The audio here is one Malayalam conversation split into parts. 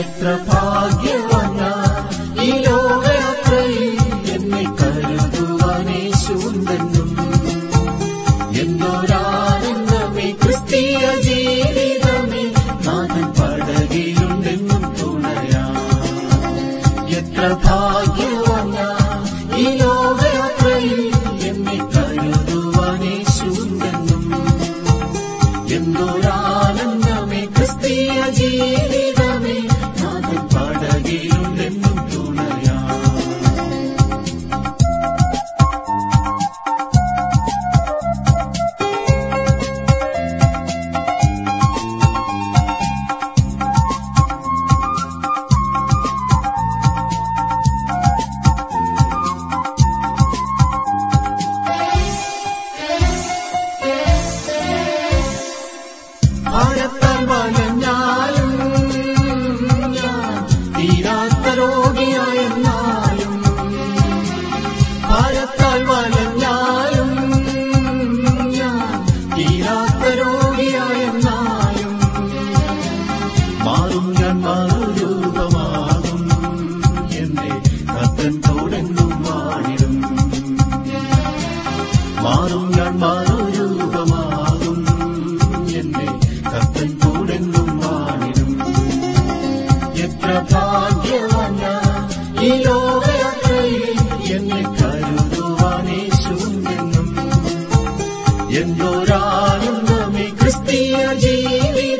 എത്ര ഭാഗ്യവാന? ഈ ലോകയാത്രയിൽ എന്നെ കരുതുവാനേശുണ്ടെന്നും എന്നൊരാനന്ദമേ ക്രിസ്തീയ ജീവിതമേ നാഥൻ പടകിലുണ്ടെന്നും തുണയാ. എത്ര ഭാഗ്യവാന? ഈ ലോകയാത്രയിൽ എന്നെ കരുതുവാനേശുണ്ടെന്നും എന്നൊരാനന്ദമേ ക്രിസ്തീയ ജീവിതം രോഗിയായെന്നായും മാറും ഞാൻ രൂപമാകും മാറും ഞാൻ രൂപമാകും എത്ര എന്നെ ക്രിസ്തീയ ജീവിതമേ നാഥൻ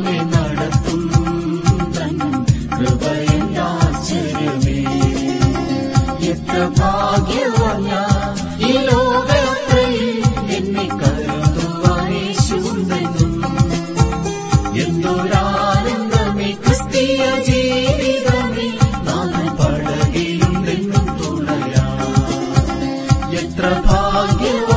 പടകിലുണ്ടെന്നും തുണയാ എത്ര ഭാഗ്യവാൻ